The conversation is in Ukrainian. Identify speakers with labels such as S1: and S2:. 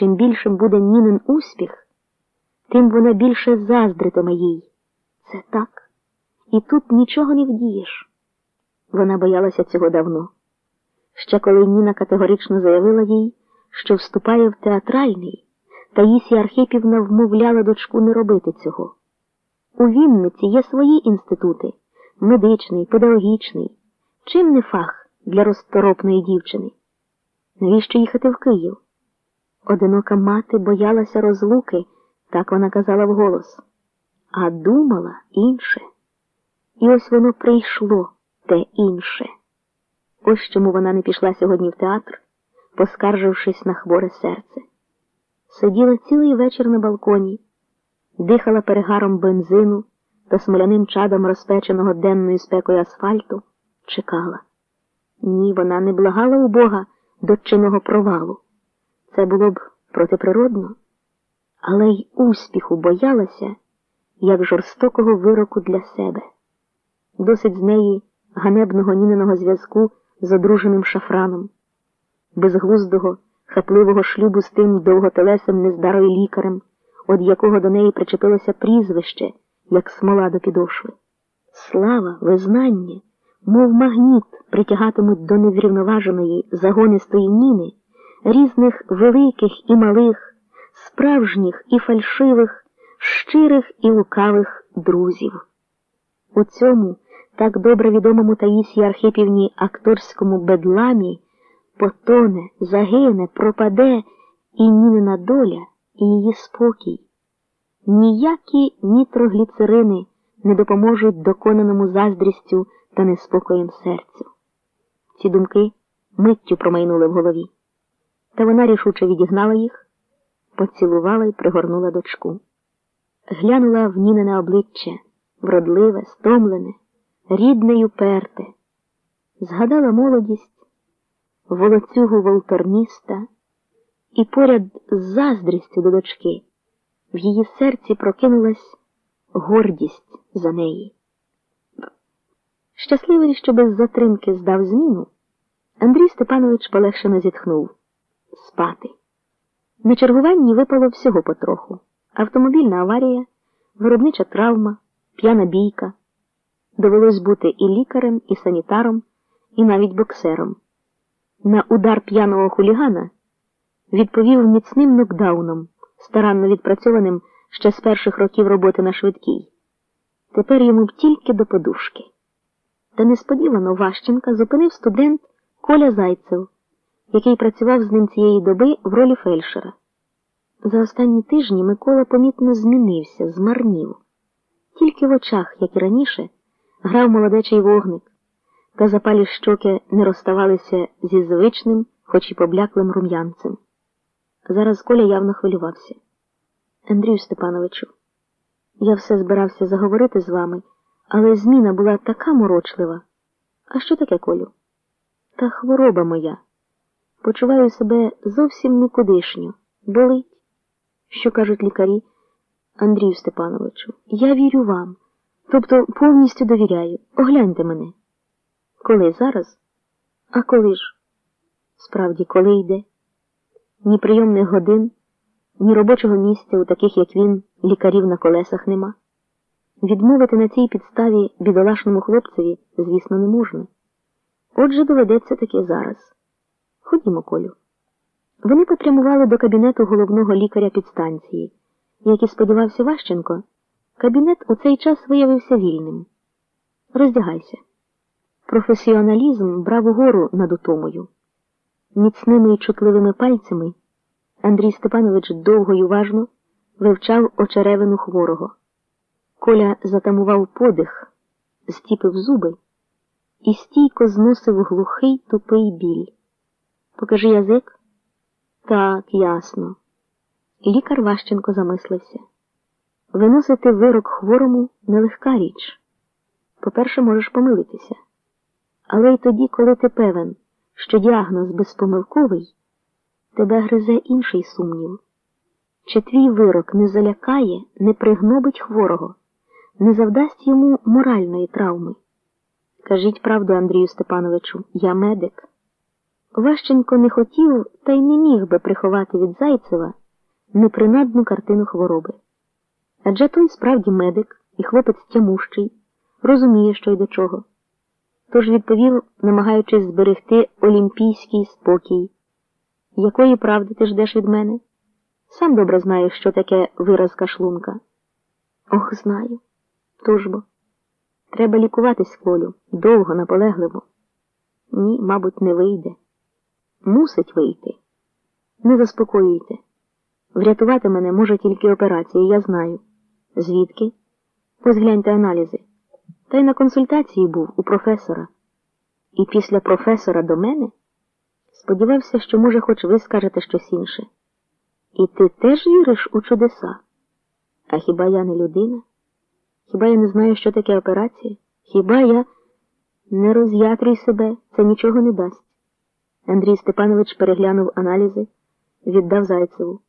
S1: чим більшим буде Нінин успіх, тим вона більше заздритиме їй. Це так. І тут нічого не вдієш. Вона боялася цього давно. Ще коли Ніна категорично заявила їй, що вступає в театральний, Таїсія Архипівна вмовляла дочку не робити цього. У Вінниці є свої інститути медичний, педагогічний. Чим не фах для розторопної дівчини? Навіщо їхати в Київ? Одинока мати боялася розлуки, так вона казала вголос, а думала інше. І ось воно прийшло те інше. Ось чому вона не пішла сьогодні в театр, поскаржившись на хворе серце. Сиділа цілий вечір на балконі, дихала перегаром бензину та смоляним чадом розпеченого денною спекою асфальту, чекала. Ні, вона не благала у Бога дочинного провалу. Це було б протиприродно, але й успіху боялася, як жорстокого вироку для себе. Досить з неї ганебного ніниного зв'язку з одруженим шафраном, безглуздого, хапливого шлюбу з тим довготелесим нездарою лікарем, від якого до неї причепилося прізвище, як смола до підошви. Слава, визнання, мов магніт, притягатимуть до неврівноваженої загонистої ніни різних великих і малих, справжніх і фальшивих, щирих і лукавих друзів. У цьому так добре відомому Таїсії Архипівні акторському бедламі потоне, загине, пропаде і Нінина доля, і її спокій. Ніякі нітрогліцерини не допоможуть доконаному заздрістю та неспокоєм серцю. Ці думки миттю промайнули в голові. Та вона рішуче відігнала їх, поцілувала і пригорнула дочку. Глянула в Нінине обличчя, вродливе, стомлене, рідне й уперте, згадала молодість, волоцюгу волторніста і поряд з заздрістю до дочки в її серці прокинулась гордість за неї. Щасливий, що без затримки здав зміну, Андрій Степанович полегшено зітхнув спати. На чергуванні випало всього потроху автомобільна аварія, виробнича травма, п'яна бійка. Довелось бути і лікарем, і санітаром, і навіть боксером. На удар п'яного хулігана відповів міцним нокдауном, старанно відпрацьованим ще з перших років роботи на швидкій. Тепер йому б тільки до подушки. Та несподівано Ващенка зупинив студент Коля Зайцев, який працював з ним цієї доби в ролі фельдшера. За останні тижні Микола помітно змінився, змарнів. Тільки в очах, як і раніше, грав молодечий вогник, та запалі щоки не розставалися зі звичним, хоч і побляклим рум'янцем. Зараз Коля явно хвилювався. Андрію Степановичу, я все збирався заговорити з вами, але зміна була така морочлива. А що таке, Колю? Та хвороба моя. Почуваю себе зовсім никудишньо. Болить. Що кажуть лікарі? Андрію Степановичу, я вірю вам. Тобто повністю довіряю. Огляньте мене. Коли зараз? А коли ж? Справді, коли йде? Ні прийомних годин, ні робочого місця у таких, як він, лікарів на колесах нема. Відмовити на цій підставі бідолашному хлопцеві, звісно, не можна. Отже, доведеться таки зараз. Ходімо, Колю. Вони попрямували до кабінету головного лікаря підстанції. Як і сподівався Ващенко, кабінет у цей час виявився вільним. Роздягайся. Професіоналізм брав угору над утомою. Міцними і чутливими пальцями Андрій Степанович довго й уважно вивчав очеревину хворого. Коля затамував подих, стіпив зуби і стійко зносив глухий тупий біль. Покажи язик? Так, ясно. Лікар Ващенко замислився. Виносити вирок хворому нелегка річ. По-перше, можеш помилитися. Але й тоді, коли ти певен, що діагноз безпомилковий, тебе гризе інший сумнів. Чи твій вирок не залякає, не пригнобить хворого, не завдасть йому моральної травми? Кажіть правду, Андрію Степановичу, я медик. Ващенко не хотів та й не міг би приховати від Зайцева непринадну картину хвороби. Адже той справді медик і хлопець тямущий, розуміє, що й до чого. Тож відповів, намагаючись зберегти олімпійський спокій. Якої правди ти ждеш від мене? Сам добре знаєш, що таке виразка шлунка. Ох, знаю. Тож бо. Треба лікуватись Колю, довго, наполегливо. Ні, мабуть, не вийде. Мусить вийти. Не заспокоюйте. Врятувати мене може тільки операція, я знаю. Звідки? Ось гляньте аналізи. Та й на консультації був у професора. І після професора до мене сподівався, що, може, хоч ви скажете щось інше. І ти теж віриш у чудеса? А хіба я не людина? Хіба я не знаю, що таке операція? Хіба я не роз'ятрюй себе, це нічого не дасть. Андрій Степанович переглянув аналізи, віддав Зайцеву.